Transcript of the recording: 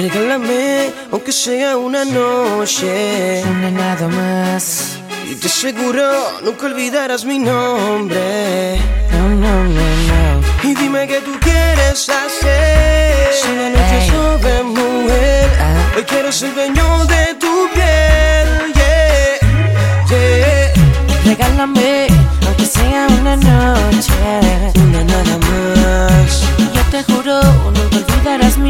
Regálame, aunque sea una noche. Una nada más. Y te aseguro, nunca olvidarás mi nombre. No, no, no, no. Y dime qué tú quieres hacer. Si la noche sobre mujer, ah. hoy quiero ser dueño de tu piel. Yeah, yeah. Regálame, aunque sea